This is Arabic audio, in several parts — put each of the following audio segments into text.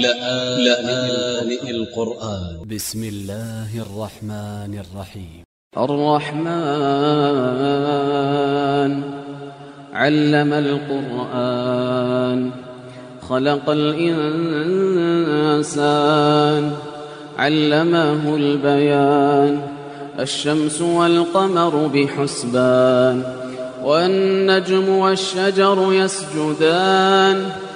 لآن القرآن. ب س م الله الرحمن الرحيم. الرحمن علم القرآن خلق الإنسان علمه البيان الشمس والقمر بحسبان والنجم والشجر يسجدان.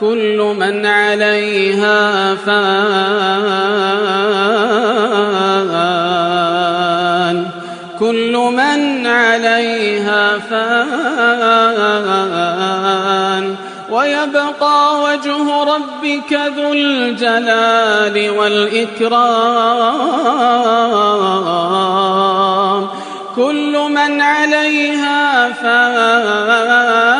كل من عليها فان. كل من عليها فان. ويبقى وجه ربك ذو الجلال والإكرام. كل من عليها فان.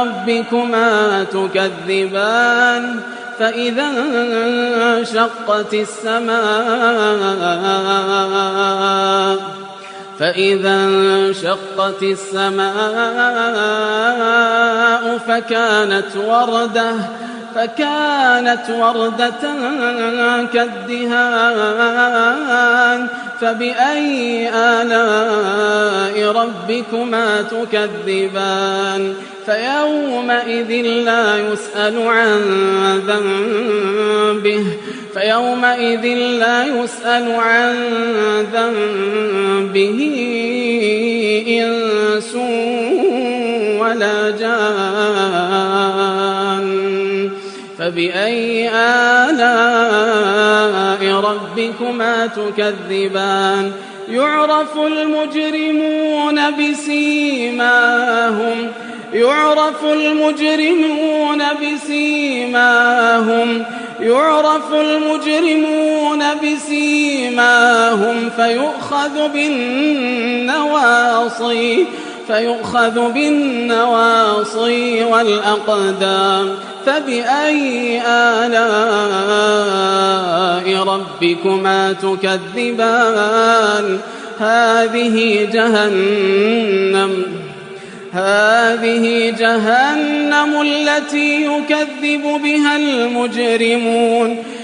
ربكما تكذبان فإذا انشقت السماء فإذا انشقت السماء فكانت وردة فكانت وردة كالدهان فبأي آلاء ربكما تكذبان؟ فيومئذ لا يسأل عن ذنبه. فيومئذ لا يسأل عن ذنبه إنس ولا جان. فبأي آلاء ربكما تكذبان؟ يعرف المجرمون بسيماهم. يعرف المجرمون بسيماهم. يعرف المجرمون بسيماهم. فيؤخذ بالنواصي. فيؤخذ بالنواصي والأقدام فبأي آلاء ربكما تكذبان؟ هذه جهنم هذه جهنم التي يكذب بها المجرمون.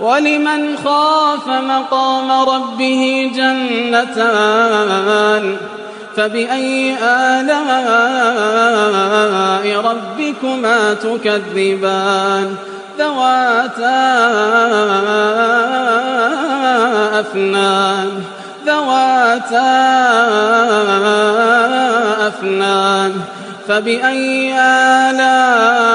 ولمن خاف مقام ربه جنتان فبأي آلاء ربكما تكذبان ذواتا أفنان ذواتا أفنان فبأي آلاء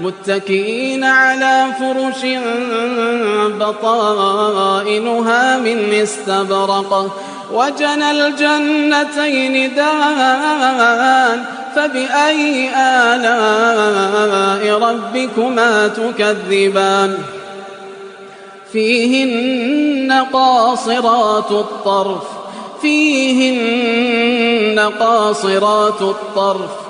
متكئين على فرش بطائنها من استبرق. وجنى الجنتين دان فبأي آلاء ربكما تكذبان؟ فيهن قاصرات الطرف فيهن قاصرات الطرف.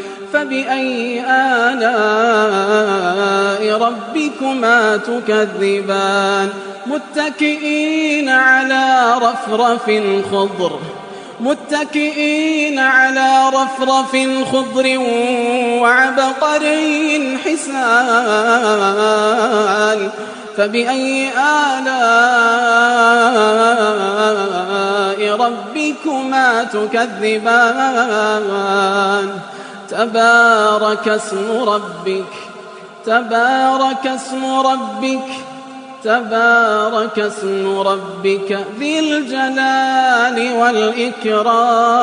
فبأي آلاء ربكما تكذبان؟ متكئين على رفرف خضر. متكئين على رفرف خضر وعبقري حسان. فبأي آلاء ربكما تكذبان؟ تبارك اسم ربك تبارك اسم ربك تبارك اسم ربك ذي الجلال والإكرام.